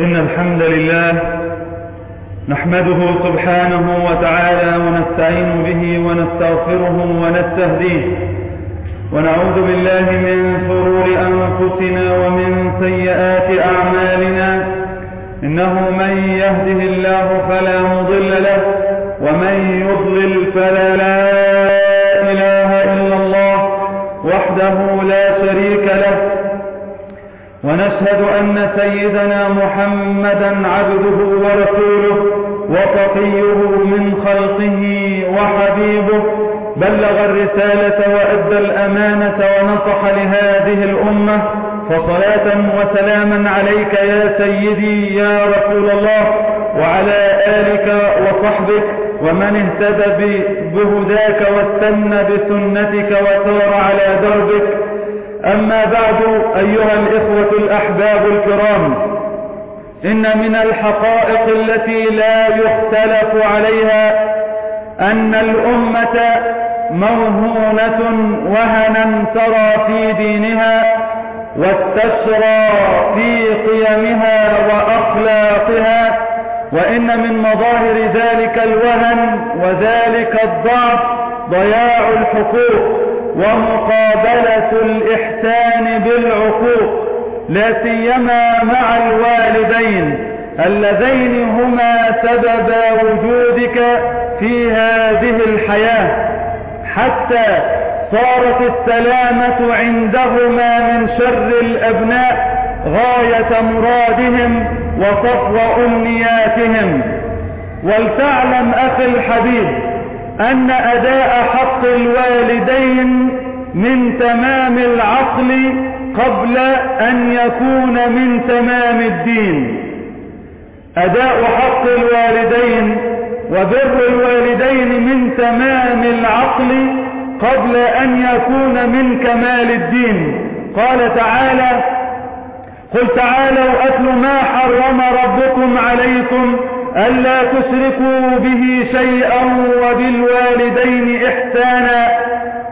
إن الحمد لله نحمده سبحانه وتعالى ونستعين به ونستغفره ونستهديه ونعوذ بالله من شرور أنفسنا ومن سيئات أعمالنا. إنه من يهده الله فلا مضل له ومن يضلل فلا لا إله إلا الله وحده لا شريك له ونشهد أن سيدنا محمدا عبده ورسوله وصفيه من خلقه وحبيبه بلغ الرسالة وأدى الأمانة ونصح لهذه الأمة. فصلاة وسلاما عليك يا سيدي يا رسول الله وعلى آلك وصحبك ومن اهتدى بهداك واستنى بسنتك وسار على دربك. أما بعد أيها الإخوة الأحباب الكرام إن من الحقائق التي لا يختلف عليها أن الأمة موهونة وهنا ترى في دينها واستشرى في قيمها وأخلاقها وإن من مظاهر ذلك الوهن وذلك الضعف ضياع الحقوق. ومقابلة الإحسان بالعقوق لا سيما مع الوالدين. اللذين هما سبب وجودك في هذه الحياة. حتى صارت السلامة عندهما من شر الأبناء غاية مرادهم وصفو أمنياتهم. ولتعلم أخي الحبيب أن أداء حق الوالدين من تمام العقل قبل أن يكون من تمام الدين. أداء حق الوالدين وبر الوالدين من تمام العقل قبل أن يكون من كمال الدين. قال تعالى قل تعالوا أتل ما حرم ربكم عليكم ألا تشركوا به شيئا وبالوالدين إحسانا.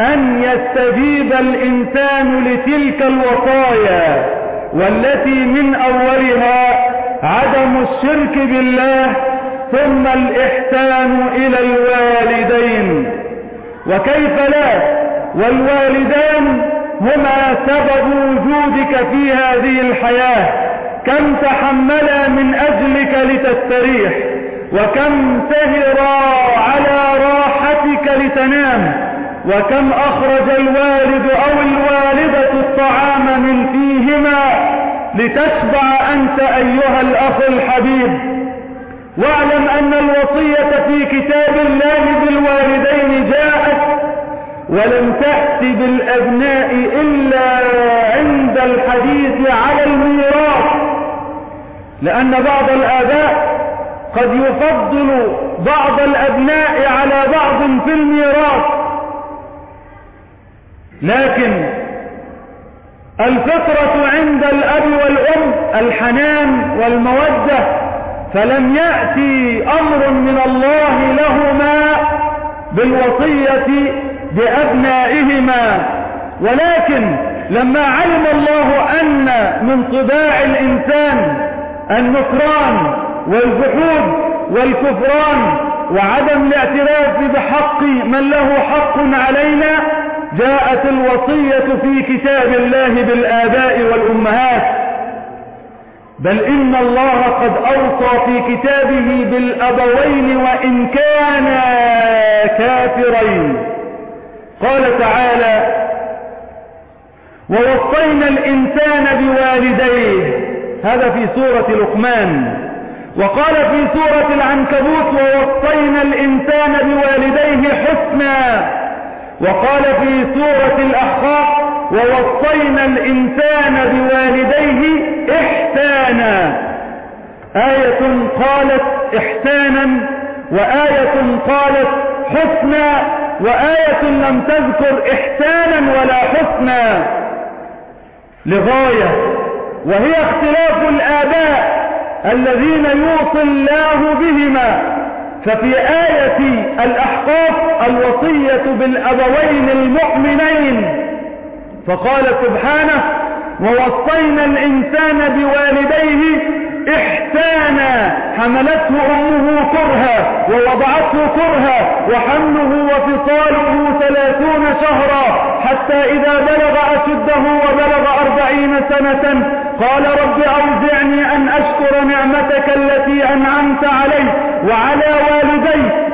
أن يستجيب الإنسان لتلك الوصايا والتي من أولها عدم الشرك بالله ثم الإحسان إلى الوالدين. وكيف لا؟ والوالدان هما سبب وجودك في هذه الحياة. كم تحملا من أجلك لتستريح وكم سهرا على راحتك لتنام. وكم أخرج الوالد أو الوالدة الطعام من فيهما لتشبع أنت أيها الأخ الحبيب. واعلم أن الوصية في كتاب الله بالوالدين جاءت ولم تأت بالأبناء إلا عند الحديث على الميراث لأن بعض الآباء قد يفضل بعض الأبناء على بعض في الميراث. لكن الفطرة عند الأب والأم الحنان والمودة فلم يأتي أمر من الله لهما بالوصية بأبنائهما. ولكن لما علم الله أن من طباع الإنسان النكران والجحود والكفران وعدم الاعتراف بحق من له حق علينا جاءت الوصية في كتاب الله بالآباء والأمهات. بل إن الله قد أوصى في كتابه بالأبوين وإن كانا كافرين. قال تعالى ووصينا الإنسان بوالديه. هذا في سورة لقمان. وقال في سورة العنكبوت ووصينا الإنسان بوالديه حسنا. وقال في سورة الأحقاف ووصينا الإنسان بوالديه إحسانا. آية قالت إحسانا وآية قالت حسنا وآية لم تذكر إحسانا ولا حسنا. لغاية وهي اختلاف الآباء الذين يوصي الله بهما ففي آية الأحقاف الوصية بالأبوين المؤمنين. فقال سبحانه ووصينا الإنسان بوالديه إحسانا حملته أمه كرها ووضعته كرها وحمله وفصاله ثلاثون شهرا حتى إذا بلغ أشده وبلغ أربعين سنة قال رب أوزعني أن أشكر نعمتك التي أنعمت علي وعلى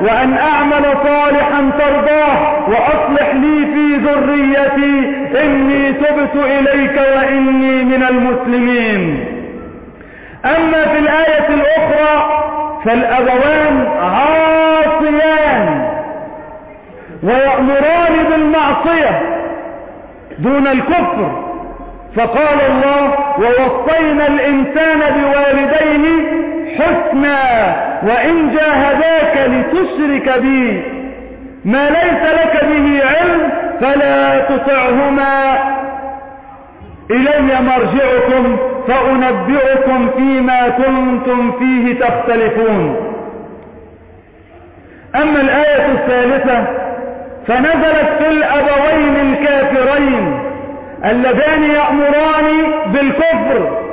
وأن أعمل صالحا ترضاه وأصلح لي في ذريتي إني تبت إليك وإني من المسلمين. أما في الآية الأخرى فالأبوان عاصيان ويأمران بالمعصية دون الكفر. فقال الله ووصينا الإنسان بوالديه حسنا وإن جاهداك لتشرك بي. ما ليس لك به علم فلا تطعهما. إلي مرجعكم فأنبئكم فيما كنتم فيه تختلفون. أما الآية الثالثة فنزلت في الأبوين الكافرين اللذان يأمران بالكفر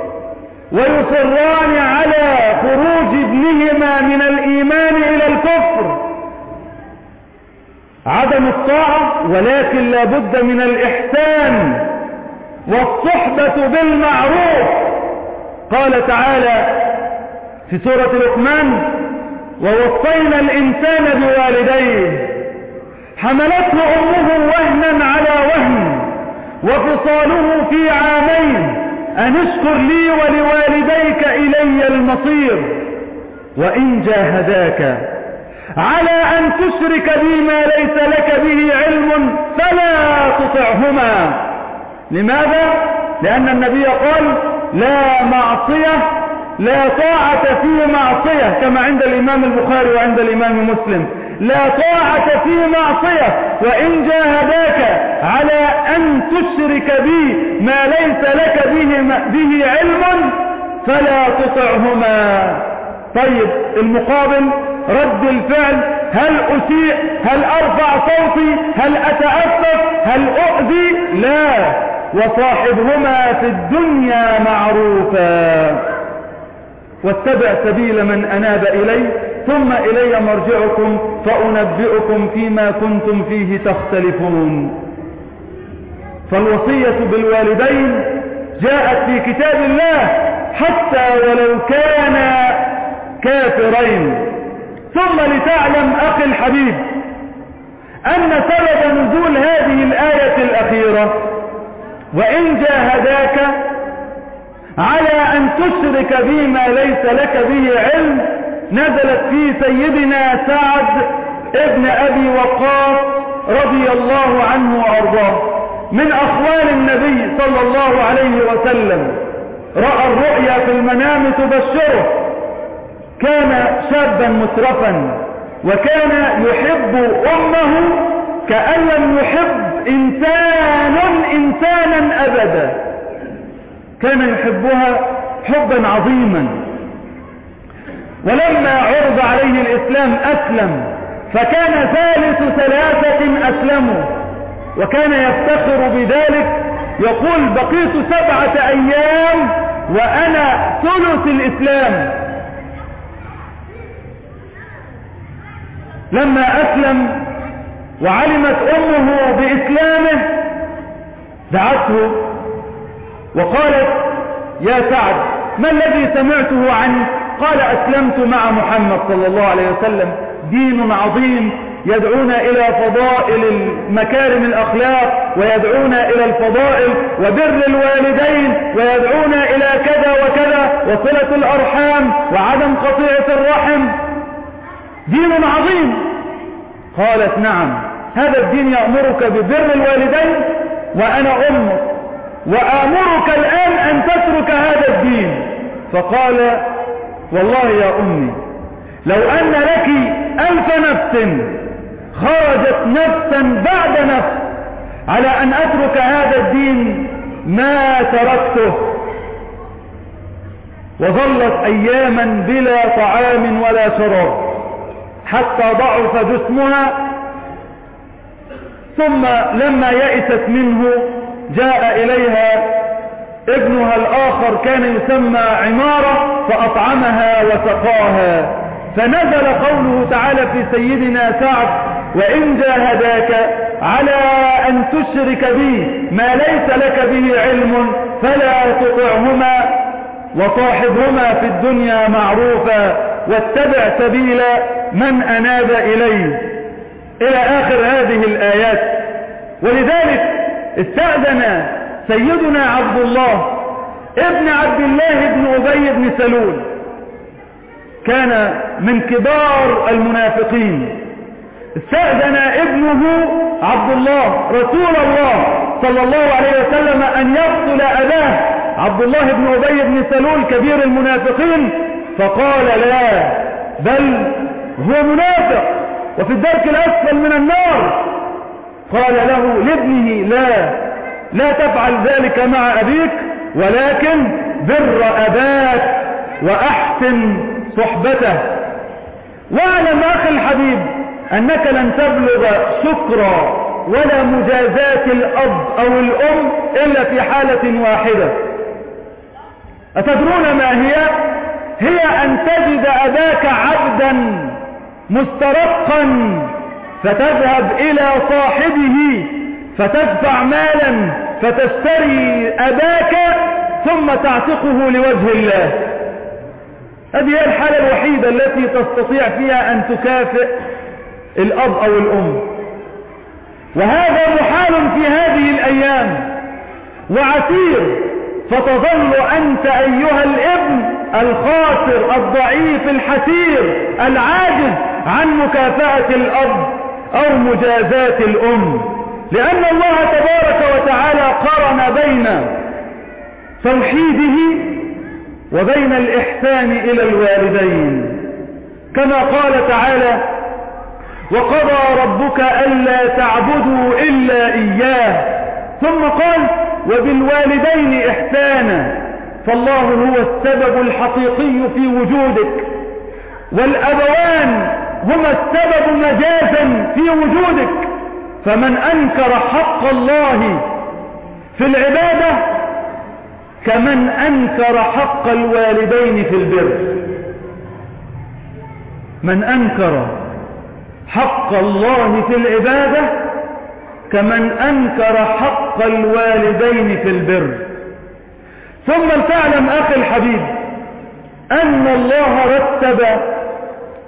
ويصران على خروج ابنهما من الإيمان إلى الكفر. عدم الطاعة ولكن لا بد من الإحسان والصحبة بالمعروف. قال تعالى في سورة لقمان ووصينا الإنسان بوالديه حملته أمه وهنا على وهن. وفصاله في عامين أن اشكر لي ولوالديك إلي المصير وإن جاهداك على أن تشرك بي ما ليس لك به علم فلا تطعهما لماذا؟ لأن النبي قال لا معصية لا طاعة في معصية كما عند الإمام البخاري وعند الإمام مسلم لا طاعة في معصية وإن جاهداك على أن تشرك بي ما ليس لك به, به علم فلا تطعهما. طيب المقابل رد الفعل هل أسيء؟ هل أرفع صوتي؟ هل أتأسف هل أؤذي؟ لا. وصاحبهما في الدنيا معروفا. واتبع سبيل من أناب إلي. ثم إلي مرجعكم فأنبئكم فيما كنتم فيه تختلفون. فالوصية بالوالدين جاءت في كتاب الله حتى ولو كان كافرين. ثم لتعلم أخي الحبيب أن سبب نزول هذه الآية الأخيرة وإن جاهداك على أن تشرك بما ليس لك به علم نزلت في سيدنا سعد ابن أبي وقاص رضي الله عنه وأرضاه. من أخوال النبي صلى الله عليه وسلم رأى الرؤيا في المنام تبشره. كان شابا مترفا وكان يحب أمه كأن لم يحب إنسان إنسانا أبدا. كان يحبها حبا عظيما. ولما عرض عليه الإسلام أسلم فكان ثالث ثلاثة أسلموا وكان يفتخر بذلك يقول بقيت سبعة أيام وأنا ثلث الإسلام. لما أسلم وعلمت أمه بإسلامه دعته وقالت يا سعد ما الذي سمعته عنك؟ قال أسلمت مع محمد صلى الله عليه وسلم. دين عظيم. يدعونا إلى فضائل مكارم الأخلاق ويدعونا إلى الفضائل وبر الوالدين ويدعونا إلى كذا وكذا وصلة الأرحام وعدم قطيعة الرحم. دين عظيم. قالت نعم. هذا الدين يأمرك ببر الوالدين وأنا أمك وآمرك الآن أن تترك هذا الدين. فقال والله يا أمي لو أن لك ألف نفس خرجت نفسا بعد نفس على أن أترك هذا الدين ما تركته وظلت أياما بلا طعام ولا شراب حتى ضعف جسمها ثم لما يئست منه جاء إليها ابنها الآخر كان يسمى عمارة فأطعمها وسقاها. فنزل قوله تعالى في سيدنا سعد وإن جاهداك على أن تشرك بي ما ليس لك به علم فلا تطعهما وصاحبهما في الدنيا معروفا واتبع سبيل من أناب إليه إلى آخر هذه الآيات. ولذلك استأذن سيدنا عبد الله ابن عبد الله بن أبي بن سلول كان من كبار المنافقين. استأذن ابنه عبد الله رسول الله صلى الله عليه وسلم أن يقتل أباه عبد الله بن أبي بن سلول كبير المنافقين. فقال لا بل هو منافق وفي الدرك الأسفل من النار. قال له لابنه لا. لا تفعل ذلك مع أبيك ولكن بر أباك وأحسن صحبته. واعلم أخي الحبيب أنك لن تبلغ شكرا ولا مجازات الأب أو الأم إلا في حالة واحدة. أتدرون ما هي؟ هي أن تجد أباك عبدا مسترقا فتذهب إلى صاحبه فتدفع مالا فتشتري أباك ثم تعتقه لوجه الله. هذه هي الحالة الوحيدة التي تستطيع فيها أن تكافئ الأب أو الأم. وهذا محال في هذه الأيام. وعسير فتظل أنت أيها الابن الخاسر الضعيف الحسير العاجز عن مكافأة الأب أو مجازات الأم. لأن الله تبارك وتعالى قرن بين توحيده وبين الإحسان إلى الوالدين. كما قال تعالى وقضى ربك ألا تعبدوا إلا إياه. ثم قال وبالوالدين إحسانا. فالله هو السبب الحقيقي في وجودك. والأبوان هما السبب مجازا في وجودك. فمن أنكر حق الله في العبادة كمن أنكر حق الوالدين في البر. من أنكر حق الله في العبادة كمن أنكر حق الوالدين في البر. ثم لتعلم أخي الحبيب أن الله رتب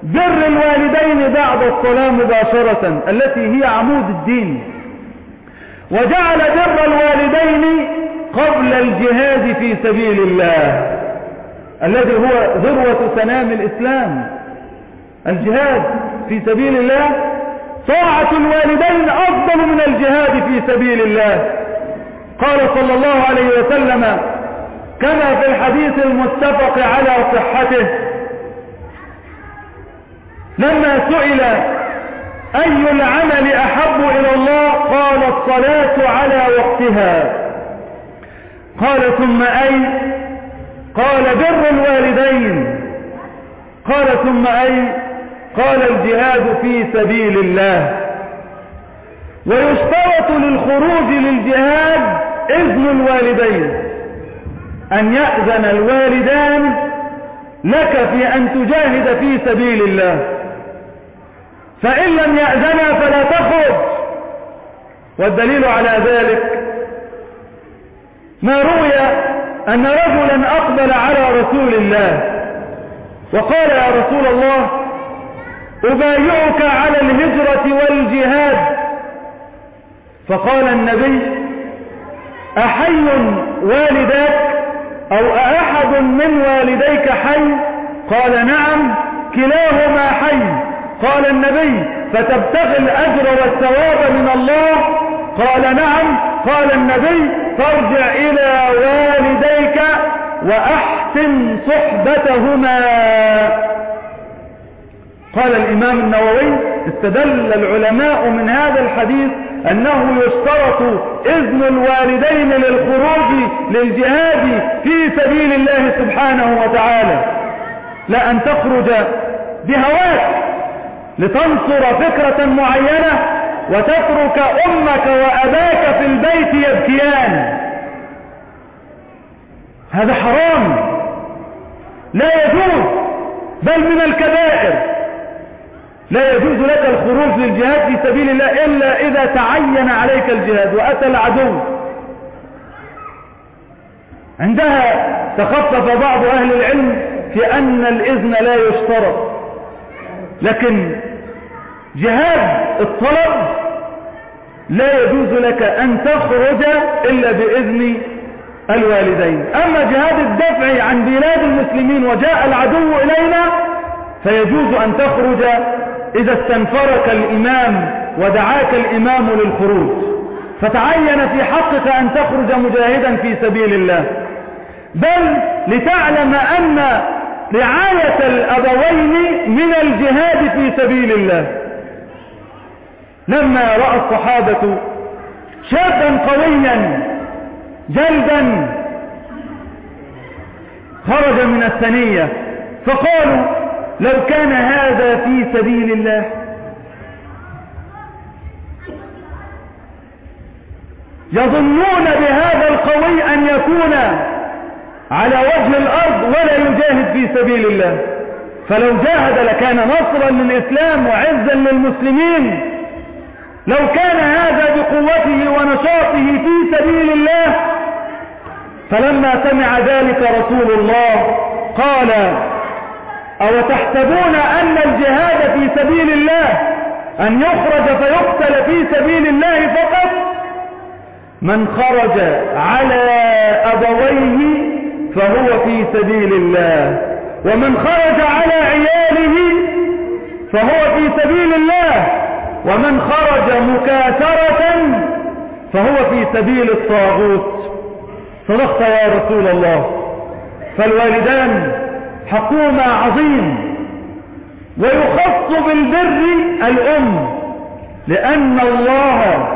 بر الوالدين بعد الصلاة مباشرة التي هي عمود الدين. وجعل بر الوالدين قبل الجهاد في سبيل الله الذي هو ذروة سنام الإسلام. الجهاد في سبيل الله طاعة الوالدين أفضل من الجهاد في سبيل الله. قال صلى الله عليه وسلم كما في الحديث المتفق على صحته لما سئل أي العمل أحب إلى الله قال الصلاة على وقتها. قال ثم أي؟ قال بر الوالدين. قال ثم أي؟ قال الجهاد في سبيل الله. ويشترط للخروج للجهاد إذن الوالدين. أن يأذن الوالدان لك في أن تجاهد في سبيل الله. فإن لم يأذنا فلا تخرج. والدليل على ذلك ما روي أن رجلا أقبل على رسول الله وقال يا رسول الله أبايعك على الهجرة والجهاد. فقال النبي أحي والداك أو أحد من والديك حي؟ قال نعم كلاهما حي. قال النبي فتبتغي الأجر والثواب من الله؟ قال نعم. قال النبي فارجع إلى والديك وأحسن صحبتهما. قال الإمام النووي استدل العلماء من هذا الحديث أنه يشترط إذن الوالدين للخروج للجهاد في سبيل الله سبحانه وتعالى لا أن تخرج بهواك. لتنصر فكرة معينة وتترك أمك وأباك في البيت يبكيان. هذا حرام. لا يجوز بل من الكبائر. لا يجوز لك الخروج للجهاد في سبيل الله إلا إذا تعين عليك الجهاد وأتى العدو. عندها تخفف بعض أهل العلم في أن الإذن لا يشترط. لكن جهاد الطلب لا يجوز لك أن تخرج إلا بإذن الوالدين. أما جهاد الدفع عن بلاد المسلمين وجاء العدو إلينا فيجوز أن تخرج إذا استنفرك الإمام ودعاك الإمام للخروج. فتعين في حقك أن تخرج مجاهدا في سبيل الله. بل لتعلم أن رعاية الأبوين من الجهاد في سبيل الله. لما رأى الصحابة شابا قويا جلدا خرج من الثنية فقالوا لو كان هذا في سبيل الله. يظنون بهذا القوي أن يكون على وجه الأرض ولا يجاهد في سبيل الله. فلو جاهد لكان نصرا للإسلام وعزا للمسلمين. لو كان هذا بقوته ونشاطه في سبيل الله فلما سمع ذلك رسول الله قال أو تحسبون أن الجهاد في سبيل الله أن يخرج فيقتل في سبيل الله فقط؟ من خرج على أبويه فهو في سبيل الله ومن خرج على عياله فهو في سبيل الله. ومن خرج مكاثرة فهو في سبيل الطاغوت. صدقت يا رسول الله فالوالدان حكومة عظيم ويخص بالبر الأم لأن الله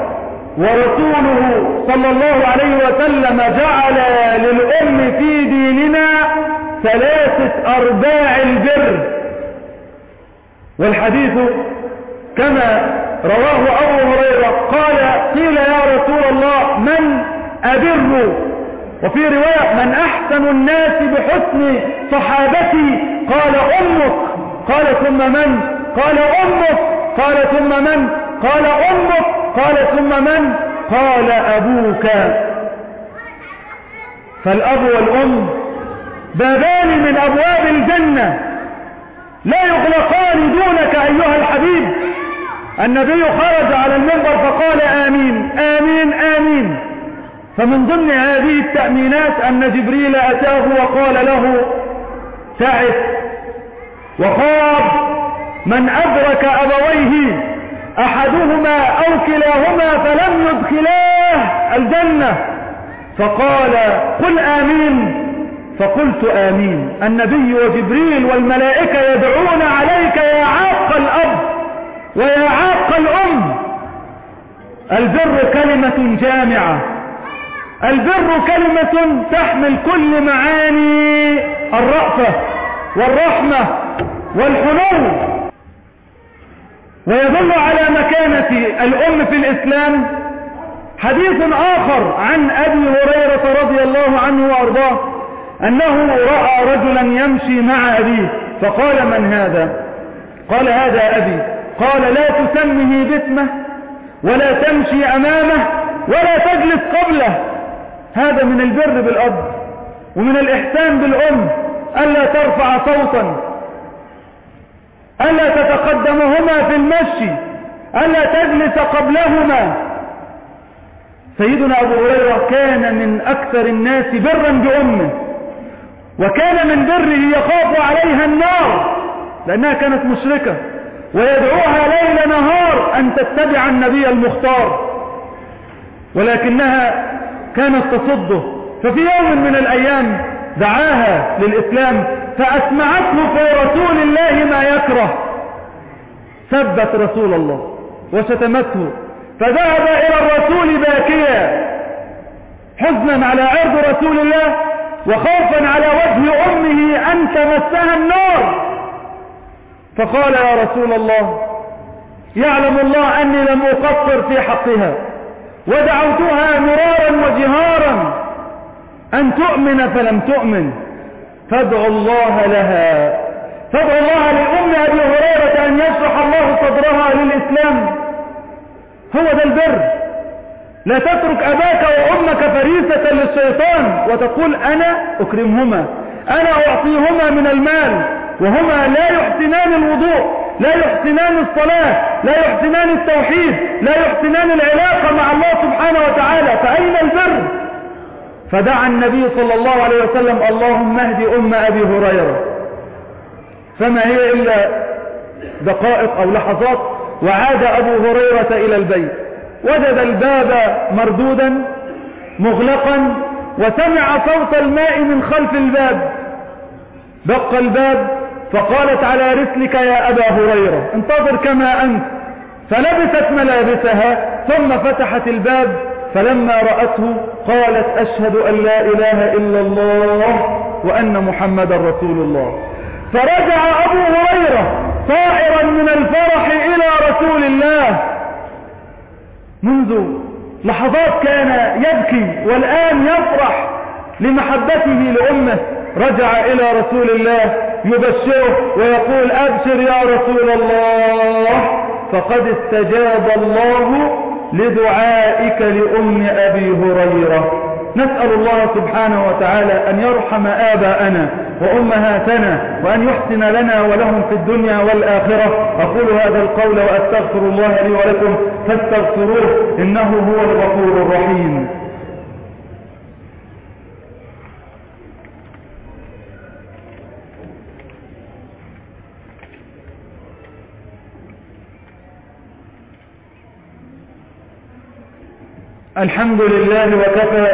ورسوله صلى الله عليه وسلم جعل للأم في ديننا ثلاثة أرباع البر. والحديث كما رواه أبو هريرة قال قيل يا رسول الله من أبر؟ وفي رواية من أحسن الناس بحسن صحابتي؟ قال أمك. قال ثم من؟ قال أمك. قال ثم من؟ قال أمك. قال ثم من؟ قال أبوك. فالأب والأم بابان من أبواب الجنة. لا يغلقان دونك أيها النبي خرج على المنبر فقال آمين آمين آمين. فمن ضمن هذه التأمينات أن جبريل أتاه وقال له تعس وخاب من أدرك أبويه أحدهما أو كلاهما فلم يدخلاه الجنة. فقال قل آمين. فقلت آمين. النبي وجبريل والملائكة يدعون عليك يا عاق الأب ويا عاق الأم. البر كلمة جامعة. البر كلمة تحمل كل معاني الرأفة والرحمة والحنو ويدل على مكانة الأم في الإسلام حديث آخر عن أبي هريرة رضي الله عنه وأرضاه أنه رأى رجلا يمشي مع أبيه فقال من هذا؟ قال هذا أبي. قال لا تسمه باسمه ولا تمشي أمامه ولا تجلس قبله. هذا من البر بالأب ومن الإحسان بالأم. ألا ترفع صوتا. ألا تتقدمهما في المشي. ألا تجلس قبلهما. سيدنا أبو هريرة كان من أكثر الناس برا بأمه وكان من بره يخاف عليها النار لأنها كانت مشركة. ويدعوها ليل نهار أن تتبع النبي المختار ولكنها كانت تصده. ففي يوم من الأيام دعاها للإسلام فأسمعته في رسول الله ما يكره. سبت رسول الله وشتمته فذهب إلى الرسول باكيا حزنا على عرض رسول الله وخوفا على وجه أمه أن تمسها النار فقال يا رسول الله يعلم الله أني لم أقصر في حقها ودعوتها مرارا وجهارا أن تؤمن فلم تؤمن. فادعوا الله لها فادعوا الله لأم أبي هريرة أن يشرح الله صدرها للإسلام. هو ده البر. لا تترك أباك وأمك فريسة للشيطان وتقول أنا أكرمهما أنا أعطيهما من المال. وهما لا يحسنان الوضوء لا يحسنان الصلاة لا يحسنان التوحيد لا يحسنان العلاقة مع الله سبحانه وتعالى فأين البر؟ فدعا النبي صلى الله عليه وسلم اللهم اهد أم أبي هريرة. فما هي إلا دقائق أو لحظات وعاد أبو هريرة إلى البيت. وجد الباب مردودا مغلقا وسمع صوت الماء من خلف الباب. دق الباب فقالت على رسلك يا أبا هريرة انتظر كما أنت. فلبست ملابسها ثم فتحت الباب فلما رأته قالت أشهد أن لا إله إلا الله وأن محمد رسول الله. فرجع أبو هريرة طائرا من الفرح إلى رسول الله. منذ لحظات كان يبكي والآن يفرح لمحبته لأمه رجع إلى رسول الله. يبشره ويقول أبشر يا رسول الله. فقد استجاب الله لدعائك لأم أبي هريرة. نسأل الله سبحانه وتعالى أن يرحم آباءنا وأمهاتنا وأن يحسن لنا ولهم في الدنيا والآخرة. أقول هذا القول وأستغفر الله لي ولكم فاستغفروه إنه هو الغفور الرحيم. الحمد لله وكفى.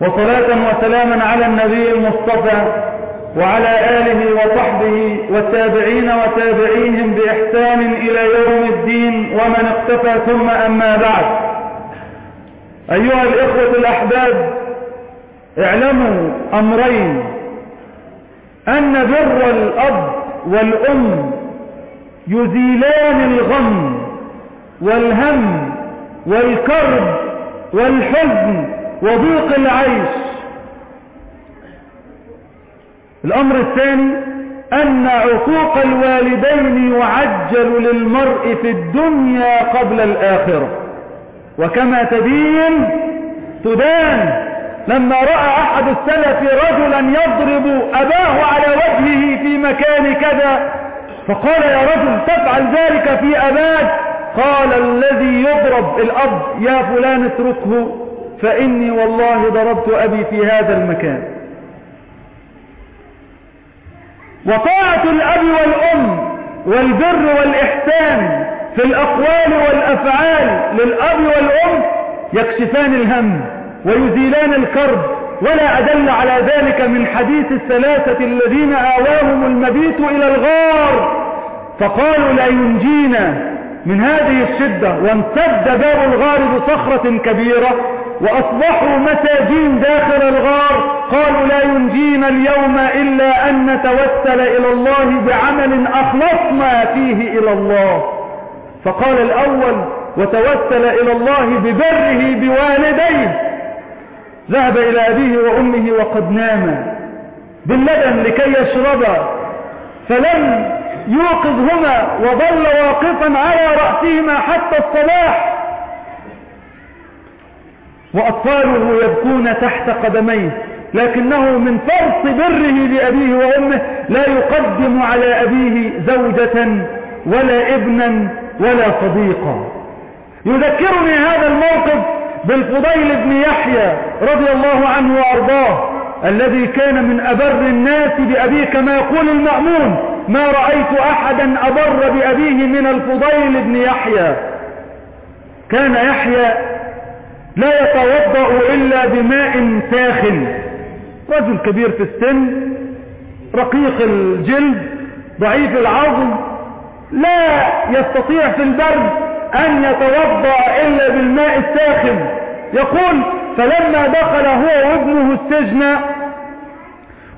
وصلاة وسلاما على النبي المصطفى وعلى آله وصحبه والتابعين وتابعيهم بإحسان إلى يوم الدين ومن اقتفى ثم أما بعد. أيها الإخوة الأحباب اعلموا أمرين. أن بر الأب والأم يزيلان الغم والهم والكرب والحزن وضيق العيش. الأمر الثاني أن عقوق الوالدين يعجل للمرء في الدنيا قبل الآخرة. وكما تدين تدان لما رأى أحد السلف رجلا يضرب أباه على وجهه في مكان كذا فقال يا رجل تفعل ذلك في أباك؟ قال الذي يضرب الأب يا فلان اتركه فإني والله ضربت أبي في هذا المكان. وطاعة الأب والأم والبر والإحسان في الأقوال والأفعال للأب والأم يكشفان الهم ويزيلان الكرب ولا أدل على ذلك من حديث الثلاثة الذين آواهم المبيت إلى الغار فقالوا لا ينجينا. من هذه الشدة وامتد باب الغار بصخرة كبيرة وأصبحوا مساجين داخل الغار قالوا لا ينجينا اليوم إلا أن نتوسل إلى الله بعمل أخلصنا فيه إلى الله. فقال الأول وتوسل إلى الله ببره بوالديه. ذهب إلى أبيه وأمه وقد ناما باللبن لكي يشربا فلم يوقظهما وظل واقفا على رأسهما حتى الصباح. وأطفاله يبكون تحت قدميه لكنه من فرط بره لأبيه وأمه لا يقدم على أبيه زوجة ولا ابنا ولا صديقا. يذكرني هذا الموقف بالفضيل بن يحيى رضي الله عنه وأرضاه. الذي كان من أبر الناس بأبيه كما يقول المأمون ما رأيت أحدا أبر بأبيه من الفضيل بن يحيى. كان يحيى لا يتوضأ إلا بماء ساخن. رجل كبير في السن رقيق الجلد ضعيف العظم لا يستطيع في البرد أن يتوضأ إلا بالماء الساخن. يقول فلما دخل هو وابنه السجن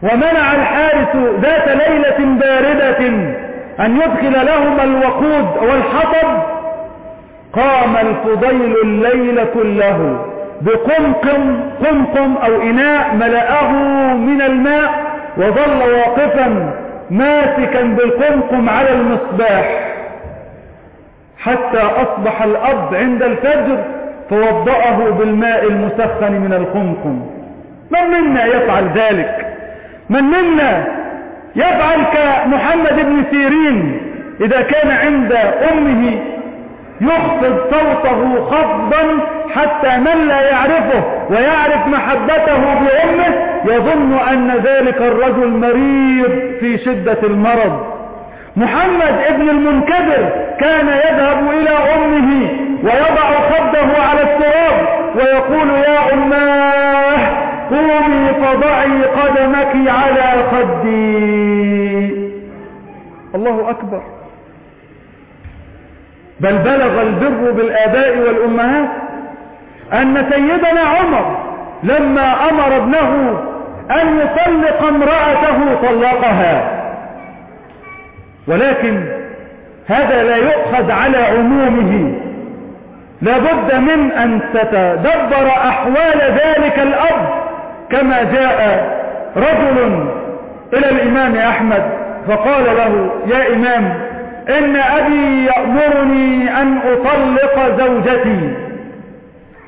ومنع الحارس ذات ليلة باردة أن يدخل لهما الوقود والحطب قام الفضيل الليل كله بقمقم قمقم أو إناء ملأه من الماء وظل واقفا ماسكا بالقمقم على المصباح حتى أصبح الأب عند الفجر. فوضأه بالماء المسخن من القمقم من منا يفعل ذلك؟ من منا يفعل كمحمد بن سيرين إذا كان عند أمه يخفض صوته خفضا حتى من لا يعرفه ويعرف محبته بأمه يظن أن ذلك الرجل مريض في شدة المرض. محمد ابن المنكدر كان يذهب إلى أمه ويضع خده على التراب ويقول يا أماه قومي فضعي قدمك على خدي. الله أكبر. بل بلغ البر بالآباء والأمهات أن سيدنا عمر لما أمر ابنه أن يطلق امرأته طلقها. ولكن هذا لا يؤخذ على عمومه. لابد من أن تتدبر أحوال ذلك الأب كما جاء رجل إلى الإمام أحمد فقال له يا إمام إن أبي يأمرني أن أطلق زوجتي.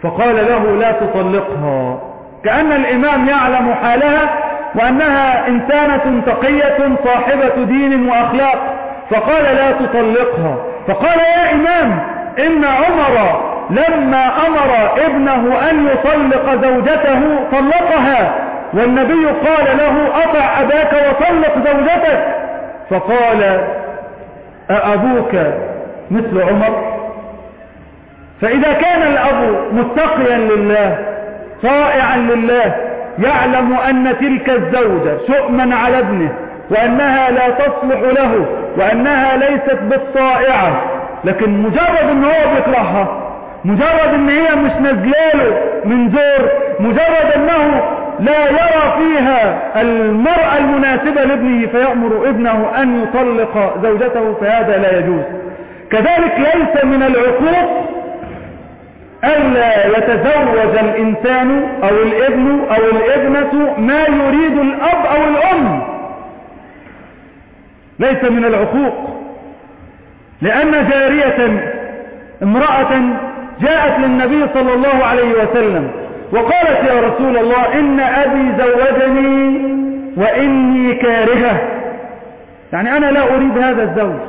فقال له لا تطلقها. كأن الإمام يعلم حالها وأنها إنسانة تقية صاحبة دين وأخلاق فقال لا تطلقها. فقال يا إمام إن عمر لما أمر ابنه أن يطلق زوجته طلقها والنبي قال له أطع أباك وطلق زوجتك. فقال أأبوك مثل عمر؟ فإذا كان الأب متقيا لله طائعا لله يعلم أن تلك الزوجة شؤما على ابنه وأنها لا تصلح له وأنها ليست بالطائعة لكن مجرد إن هو بيكرهها مجرد إن هي مش نزلاله من زور مجرد إنه لا يرى فيها المرأة المناسبة لابنه فيأمر ابنه أن يطلق زوجته فهذا لا يجوز. كذلك ليس من العقوق ألا يتزوج الإنسان أو الابن أو الابنة ما يريد الأب أو الأم. ليس من العقوق. لأن جارية امرأة جاءت للنبي صلى الله عليه وسلم وقالت يا رسول الله إن أبي زوجني وإني كارهة. يعني أنا لا أريد هذا الزوج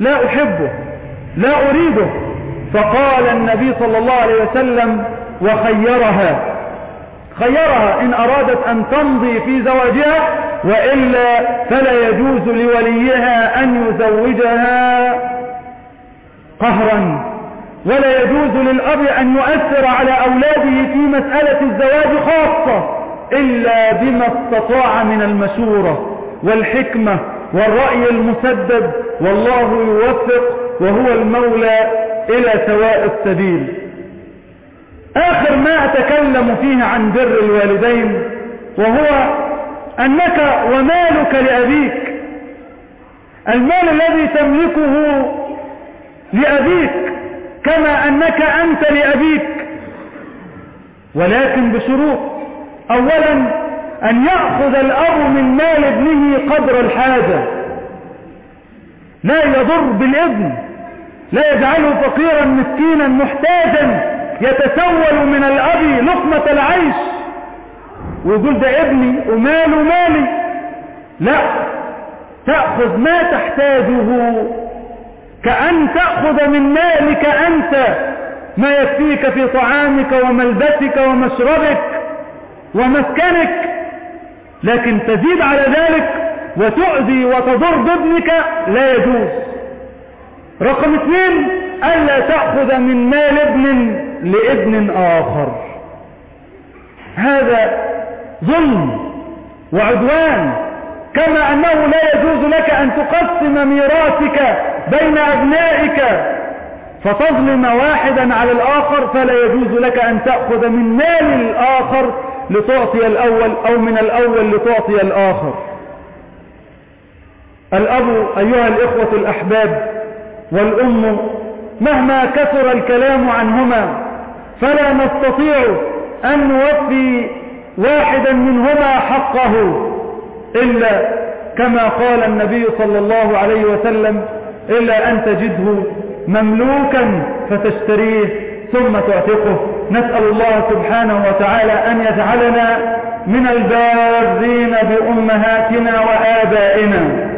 لا أحبه لا أريده. فقال النبي صلى الله عليه وسلم وخيرها. خيرها إن أرادت أن تمضي في زواجها وإلا فلا يجوز لوليها أن يزوجها. قهرا. ولا يجوز للأب أن يؤثر على أولاده في مسألة الزواج خاصة إلا بما استطاع من المشورة والحكمة والرأي المسدد. والله يوفق وهو المولى إلى سواء السبيل. آخر ما أتكلم فيه عن بر الوالدين وهو أنك ومالك لأبيك. المال الذي تملكه لأبيك كما أنك أنت لأبيك. ولكن بشروط. أولا أن يأخذ الأب من مال ابنه قدر الحاجة. لا يضر بالابن. لا يجعله فقيرا مسكينا محتاجا. يتسول من الأب لقمة العيش. ويقول ده ابني وماله مالي. لا تأخذ ما تحتاجه. كأن تأخذ من مالك أنت ما يكفيك في طعامك وملبسك ومشربك ومسكنك لكن تزيد على ذلك وتؤذي وتضر بابنك لا يجوز. رقم اثنين ألا تأخذ من مال ابن لابن آخر. هذا ظلم وعدوان كما أنه لا يجوز لك أن تقسم ميراثك بين أبنائك فتظلم واحدا على الآخر فلا يجوز لك أن تأخذ من مال الآخر لتعطي الأول أو من الأول لتعطي الآخر. الأب أيها الإخوة الأحباب والأم مهما كثر الكلام عنهما فلا نستطيع أن نوفي واحدا منهما حقه إلا كما قال النبي صلى الله عليه وسلم إلا أن تجده مملوكا فتشتريه ثم تعتقه. نسأل الله سبحانه وتعالى أن يجعلنا من البارين بأمهاتنا وآبائنا.